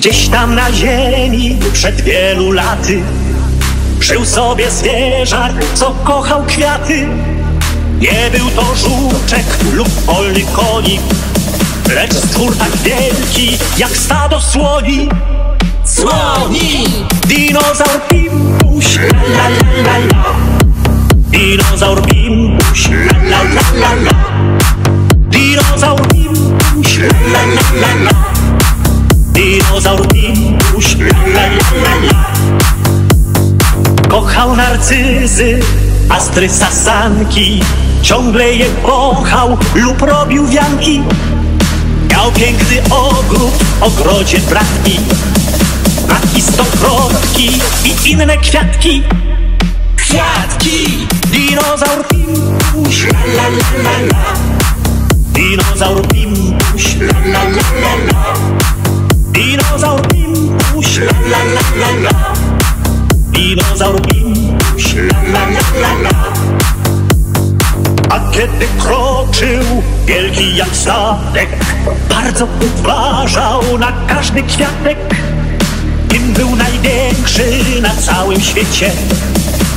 Gdzieś tam na ziemi przed wielu laty Żył sobie zwierzak, co kochał kwiaty. Nie był to żółczek lub polny konik Lecz stwór tak wielki jak stado słoni. Słoni! Dinozaur Pimpuś la la la la Dinozaur Pimpuś la la la la la. Dinozaur Pimpuś la la la la Dinozaur Pimpuś la la la la Kochał narcyzy, astry sasanki. Ciągle je kochał lub robił wianki. Miał piękny ogród w ogrodzie bratki. Maki stokrotki i inne kwiatki. Kwiatki! Dinozaur Pimpuś la la la la la. Dinozaur Pimpuś la la la la la Dinozaur Pimpuś la la la la la A kiedy kroczył wielki jak statek Bardzo uważał na każdy kwiatek. Kim był największy na całym świecie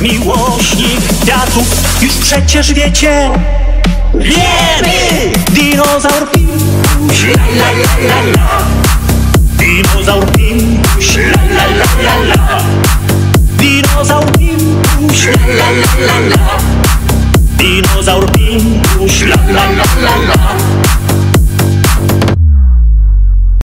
Miłośnik kwiatów. Już przecież wiecie Wiemy! Dinozaur Pimpuś la la la la la Dinozaur Pinguś, Dinozaur Pinguś, la la la la la.